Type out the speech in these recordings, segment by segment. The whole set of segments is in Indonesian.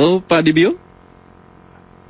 Halo Pak Dibio?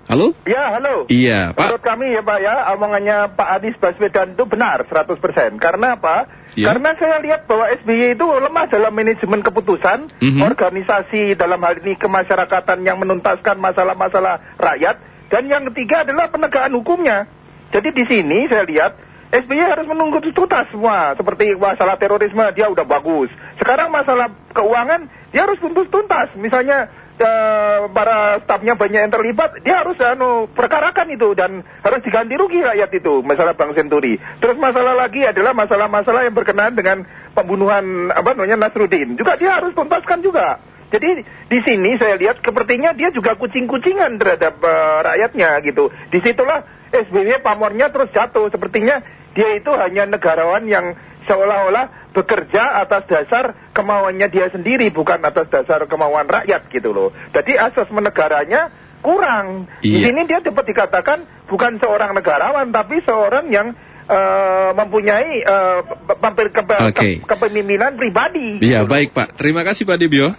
Halo? Ya, halo. Iya, Pak. Menurut kami ya Pak ya, omongannya Pak Anies Baswedan itu benar 100%. Karena apa? Iya. Karena saya lihat bahwa SBY itu lemah dalam manajemen keputusan, Mhm. organisasi dalam hal ini kemasyarakatan yang menuntaskan masalah-masalah rakyat, dan yang ketiga adalah penegakan hukumnya. Jadi di sini saya lihat SBY harus menunggu tuntas semua. Seperti masalah terorisme dia udah bagus. Sekarang masalah keuangan dia harus tuntas tuntas. Misalnya eh, para stafnya banyak yang terlibat, dia harus anu perkarakan itu dan harus diganti rugi rakyat itu masalah Bank Senturi. Terus masalah lagi adalah masalah-masalah yang berkenaan dengan pembunuhan apa namanya Nasruddin. Juga dia harus tuntaskan juga. Jadi di sini saya lihat sepertinya dia juga kucing-kucingan terhadap eh, rakyatnya gitu. Di situlah SBY pamornya terus jatuh. Sepertinya dia itu hanya negarawan yang seolah-olah bekerja atas dasar kemauannya dia sendiri bukan atas dasar kemauan rakyat gitu loh. Jadi asas menegaranya kurang. Di Iya. sini dia dapat dikatakan bukan seorang negarawan tapi seorang yang eh, mempunyai eh, pe- ke- ke- Oke. kepemimpinan pribadi. Iya, gitu baik Pak. Terima kasih Pak Dibio.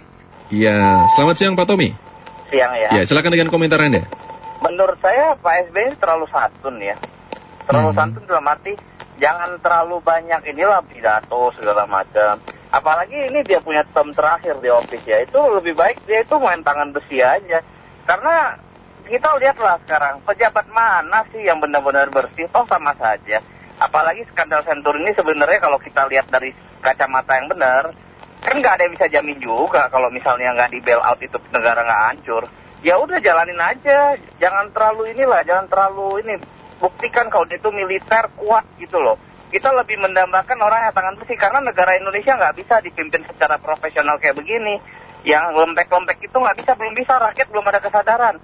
Iya, selamat siang Pak Tommy. siang ya. Ya, silakan dengan komentar Anda. Menurut saya Pak SBY terlalu santun ya. Terlalu Hmm. santun dalam arti jangan terlalu banyak inilah pidato segala macam. Apalagi ini dia punya term terakhir di office ya. Itu lebih baik dia itu main tangan besi aja. Karena kita lihatlah sekarang pejabat mana sih yang benar-benar bersih toh sama saja. Apalagi skandal Sentur ini sebenarnya kalau kita lihat dari kacamata yang benar kan nggak ada yang bisa jamin juga kalau misalnya nggak di bail out itu negara nggak hancur ya udah jalanin aja jangan terlalu inilah jangan terlalu ini buktikan kalau dia itu militer kuat gitu loh kita lebih mendambakan orang yang tangan besi karena negara Indonesia nggak bisa dipimpin secara profesional kayak begini yang lempek-lempek itu nggak bisa belum bisa rakyat belum ada kesadaran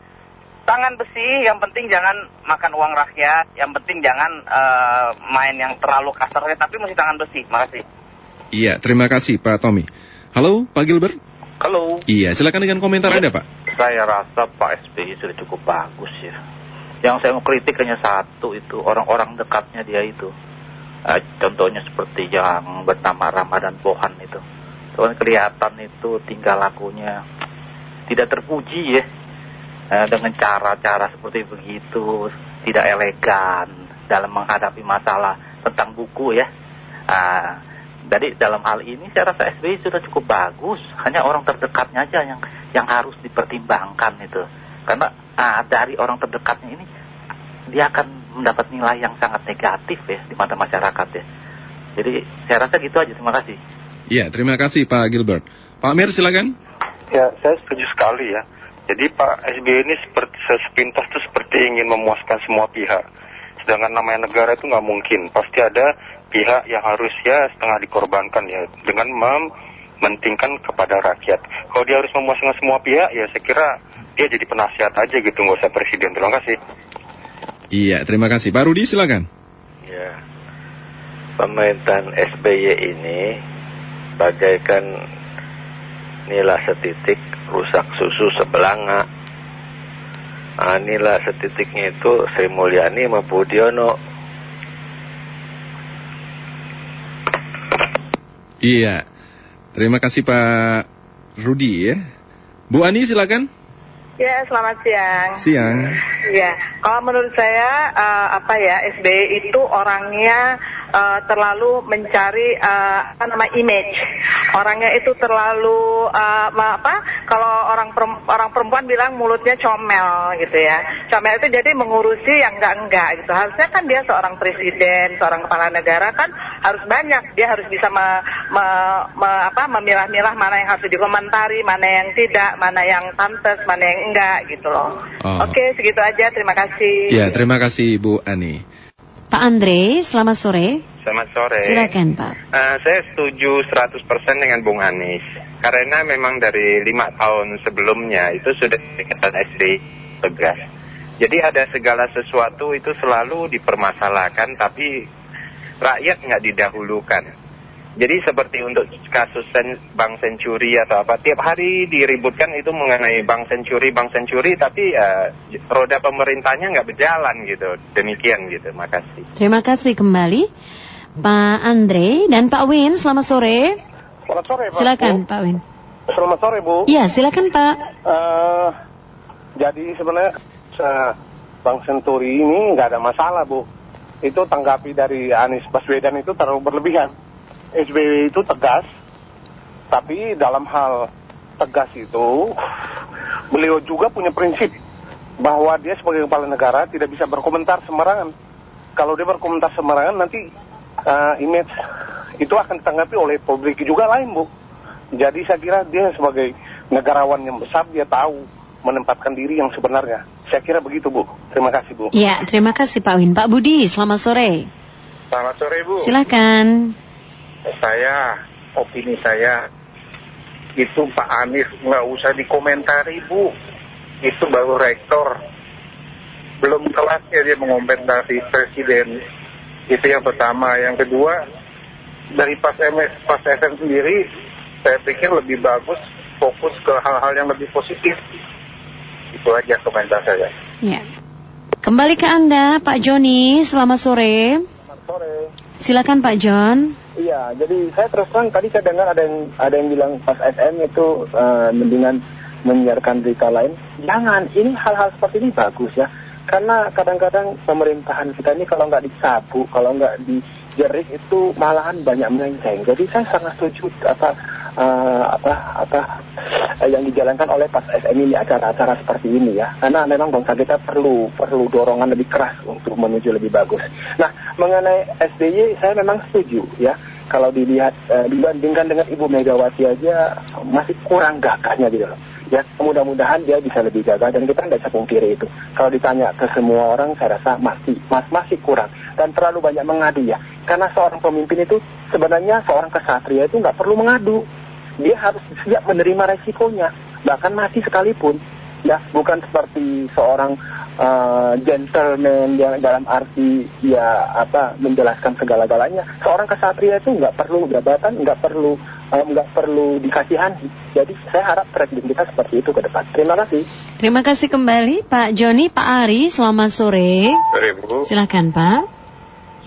tangan besi yang penting jangan makan uang rakyat yang penting jangan eh, main yang terlalu kasarnya tapi mesti tangan besi makasih Iya, terima kasih Pak Tommy. Halo Pak Gilbert. Halo, Iya, silakan dengan komentar Anda Pak. saya rasa Pak SBY sudah cukup bagus ya. Yang saya mau kritik hanya satu itu, orang-orang dekatnya dia itu. Eh, contohnya seperti yang bernama Ramadan Pohan itu. Soalnya kelihatan itu tingkah lakunya tidak terpuji ya. Eh, dengan cara-cara seperti begitu, tidak elegan dalam menghadapi masalah tentang buku ya. Ah, jadi dalam hal ini saya rasa SBY sudah cukup bagus. Hanya orang terdekatnya aja yang yang harus dipertimbangkan itu. Karena ah, dari orang terdekatnya ini dia akan mendapat nilai yang sangat negatif ya di mata masyarakat ya. Jadi saya rasa gitu aja. Terima kasih. Iya, terima kasih Pak Gilbert. Pak Amir silakan. Ya, saya setuju sekali ya. Jadi Pak SBY ini seperti sepintas itu seperti ingin memuaskan semua pihak. Sedangkan namanya negara itu nggak mungkin. Pasti ada pihak yang harus ya setengah dikorbankan ya dengan mementingkan kepada rakyat. Kalau dia harus memuaskan semua pihak, ya saya kira dia jadi penasihat aja gitu, nggak usah presiden. Terima kasih. Iya, terima kasih. Pak Rudi silakan. Ya, pemerintahan SBY ini bagaikan nila setitik rusak susu sebelanga. Nah, nila setitiknya itu Sri Mulyani sama Budiono. Iya. Terima kasih Pak Rudi ya. Bu Ani silakan. Ya, selamat siang. Siang. Ya, kalau menurut saya eh, apa ya SBY itu orangnya eh, terlalu mencari eh, apa nama image. Orangnya itu terlalu eh, ma- apa? Kalau orang perem- orang perempuan bilang mulutnya comel gitu ya. Comel itu jadi mengurusi yang enggak-enggak gitu. Harusnya kan dia seorang presiden, seorang kepala negara kan harus banyak. Dia harus bisa me- me- me- apa memilah-milah mana yang harus dikomentari, mana yang tidak, mana yang pantas, mana yang enggak gitu loh. Oh. Oke, segitu aja. Terima kasih. Ya, terima kasih Bu Ani. Pak Andre, selamat sore. Selamat sore. Silakan Pak. Eh, saya setuju 100% dengan Bung Anies. Karena memang dari lima tahun sebelumnya itu sudah dikatakan SD tegas. Jadi ada segala sesuatu itu selalu dipermasalahkan tapi rakyat nggak didahulukan. Jadi seperti untuk kasus sen, Bank Senturi atau apa, tiap hari diributkan itu mengenai Bank Senturi, Bank Senturi, tapi eh, roda pemerintahnya nggak berjalan gitu. Demikian gitu, makasih. Terima kasih kembali Pak Andre dan Pak Win. Selamat sore. Selamat sore Pak. Silakan Bu. Pak Win. Selamat sore Bu. Iya, silakan Pak. Eh, Jadi sebenarnya se- Bang Senturi ini nggak ada masalah Bu. Itu tanggapi dari Anies Baswedan itu terlalu berlebihan. SBY itu tegas, tapi dalam hal tegas itu beliau juga punya prinsip bahwa dia sebagai kepala negara tidak bisa berkomentar sembarangan. Kalau dia berkomentar sembarangan nanti uh, image itu akan ditanggapi oleh publik juga lain Bu. Jadi saya kira dia sebagai negarawan yang besar dia tahu menempatkan diri yang sebenarnya. Saya kira begitu Bu. Terima kasih Bu. Ya, terima kasih Pak Win. Pak Budi, selamat sore. Selamat sore Bu. Silakan. Saya, opini saya, itu Pak Anies nggak usah dikomentari Bu. Itu baru rektor. Belum kelasnya dia mengomentari presiden. Itu yang pertama. Yang kedua, dari pas MS, pas FM sendiri, saya pikir lebih bagus fokus ke hal-hal yang lebih positif. Itu aja komentar saya. Ya. Kembali ke Anda, Pak Joni. Selamat sore. Sore. Silakan Pak John. Iya, jadi saya terus terang tadi saya dengar ada yang ada yang bilang pas SM itu eh, mendingan menyiarkan berita lain. Jangan, ini hal-hal seperti ini bagus ya. Karena kadang-kadang pemerintahan kita ini kalau nggak dicabut, kalau nggak dijerit itu malahan banyak melenceng. Jadi saya sangat setuju apa eh, apa apa eh, yang dijalankan oleh pas SM ini acara-acara seperti ini ya. Karena memang bangsa kita perlu perlu dorongan lebih keras untuk menuju lebih bagus. Nah, mengenai SBY saya memang setuju ya. Kalau dilihat eh, dibandingkan dengan Ibu Megawati aja masih kurang gagahnya gitu loh. Ya, mudah-mudahan dia bisa lebih gagah dan kita tidak bisa pungkiri itu. Kalau ditanya ke semua orang, saya rasa masih mas, masih kurang dan terlalu banyak mengadu ya. Karena seorang pemimpin itu sebenarnya seorang kesatria itu nggak perlu mengadu. Dia harus siap menerima resikonya, bahkan mati sekalipun. Ya, bukan seperti seorang uh, gentleman yang dalam arti ya apa menjelaskan segala-galanya. Seorang kesatria itu nggak perlu jabatan, nggak perlu uh, nggak perlu dikasihani. Jadi saya harap trending kita seperti itu ke depan. Terima kasih. Terima kasih kembali Pak Joni, Pak Ari. Selamat sore. Sore Bu. Silakan Pak.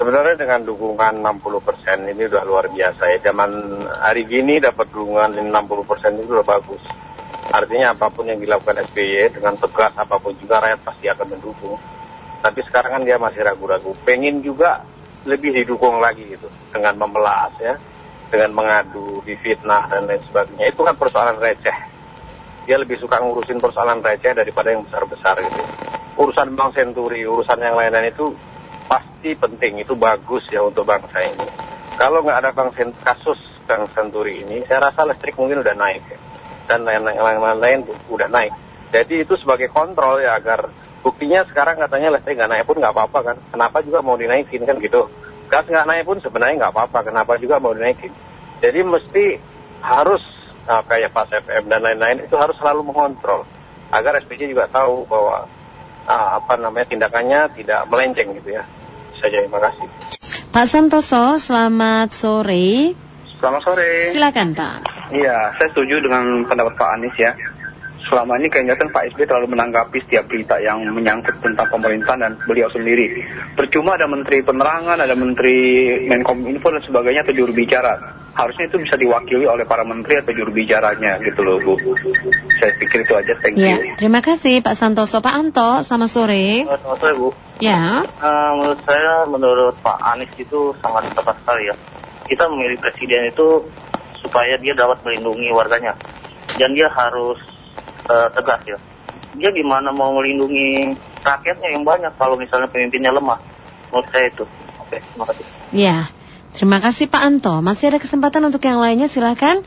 Sebenarnya dengan dukungan 60% ini udah luar biasa ya. Zaman hari gini dapat dukungan 60% itu udah bagus. Artinya apa pun yang dilakukan SBY dengan tegas apa pun juga rakyat pasti akan mendukung. Tapi sekarang kan dia masih ragu-ragu. Pengen juga lebih didukung lagi gitu dengan memelas ya, dengan mengadu, difitnah dan lain sebagainya. Itu kan persoalan receh. Dia lebih suka ngurusin persoalan receh daripada yang besar-besar gitu. Urusan Bank Senturi, urusan yang lain-lain itu pasti penting, itu bagus ya untuk bangsa ini. Kalau nggak ada Sent kasus Bank Senturi ini, saya rasa listrik mungkin udah naik ya. dan lain-lain udah naik. Jadi itu sebagai kontrol ya agar buktinya sekarang katanya listrik nggak naik pun nggak apa-apa kan. Kenapa juga mau dinaikin kan gitu. Gas nggak naik pun sebenarnya nggak apa-apa. Kenapa juga mau dinaikin. Jadi mesti harus nah, kayak pas FM dan lain-lain itu harus selalu mengontrol agar SPJ juga tahu bahwa ah, apa namanya tindakannya tidak melenceng gitu ya. Saja terima kasih. Pak Santoso, selamat sore. Selamat sore. Silakan Pak. Iya, saya setuju dengan pendapat Pak Anies ya. Selama ini kelihatan Pak SBY terlalu menanggapi setiap berita yang menyangkut tentang pemerintahan dan beliau sendiri. Percuma ada Menteri Penerangan, ada Menteri Menkominfo dan sebagainya atau juru bicara. Harusnya itu bisa diwakili oleh para menteri atau juru bicaranya gitu loh Bu. Saya pikir itu aja, thank Ya, you. terima kasih Pak Santoso. Pak Anto, selamat sore. Selamat sore Bu. Ya, Eh, menurut saya, menurut Pak Anies itu sangat tepat sekali ya. Kita memilih presiden itu supaya dia dapat melindungi warganya. Dan dia harus eh, tegas ya. Dia gimana mau melindungi rakyatnya yang banyak kalau misalnya pemimpinnya lemah. Menurut saya itu. Oke, terima kasih. ya. Terima kasih Pak Anto. Masih ada kesempatan untuk yang lainnya, silakan.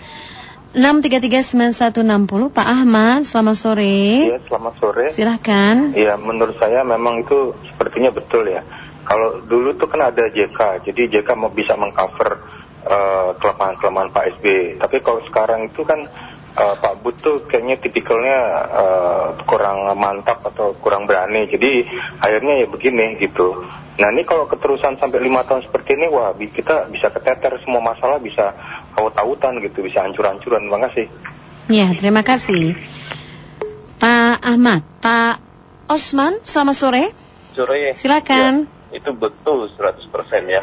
6339160 Pak Ahmad, selamat sore. Iya, selamat sore. Silahkan. Iya, menurut saya memang itu sepertinya betul ya. Kalau dulu tuh kan ada JK, jadi JK mau bisa mengcover eh, kelemahan-kelemahan Pak SB. Tapi kalau sekarang itu kan eh, Pak Bud tuh kayaknya tipikalnya eh, kurang mantap atau kurang berani. Jadi akhirnya ya begini gitu. Nah ini kalau keterusan sampai lima tahun seperti ini, wah kita bisa keteter semua masalah bisa awut-awutan gitu, bisa hancur-hancuran. Terima kasih. Ya, terima kasih. Pak Ahmad, Pak Osman, selamat sore. Sore. Silakan. Ya, itu betul 100% ya.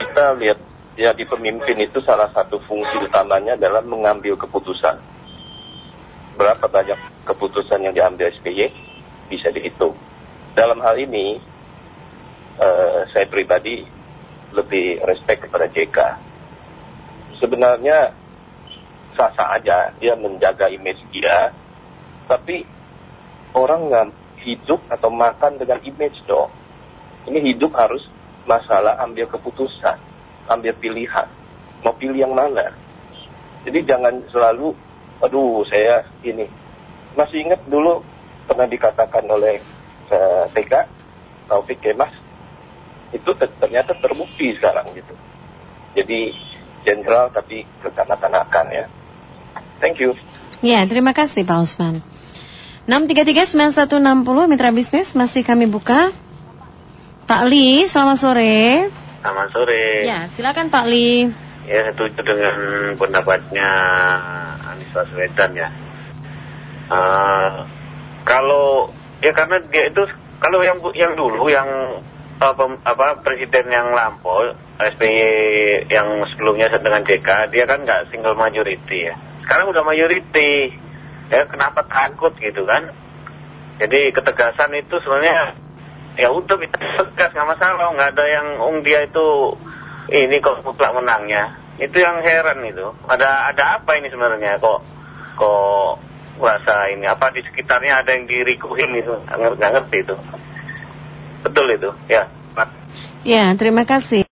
Kita lihat ya di pemimpin itu salah satu fungsi utamanya adalah mengambil keputusan. Berapa banyak keputusan yang diambil SBY? bisa dihitung. Dalam hal ini, eh, saya pribadi lebih respect kepada JK. Sebenarnya sah-sah aja dia menjaga image dia, tapi orang nggak hidup atau makan dengan image dong. Ini hidup harus masalah ambil keputusan, ambil pilihan. Mau pilih yang mana? Jadi jangan selalu, aduh saya ini. Masih ingat dulu pernah dikatakan oleh eh, TK, Taufik Kemas, itu ter- ternyata terbukti sekarang gitu. Jadi jenderal tapi kekanak-kanakan ya. Thank you. Ya, terima kasih Pak Usman. 6339160 Mitra Bisnis masih kami buka. Pak Li, selamat sore. Selamat sore. Ya, silakan Pak Li. Ya, setuju dengan pendapatnya Anies Baswedan ya. Eh, kalau ya karena dia itu kalau yang yang dulu yang eh, pem- apa presiden yang lampau SBY yang sebelumnya dengan JK dia kan nggak single majority ya. Sekarang udah majority. Ya kenapa takut gitu kan? Jadi ketegasan itu sebenarnya ya udah kita tegas nggak masalah nggak ada yang ung dia itu ini kok mutlak menangnya itu yang heran itu ada ada apa ini sebenarnya kok kok merasa ini apa di sekitarnya ada yang dirikuhin itu nggak ngerti itu betul itu ya Ya, terima kasih.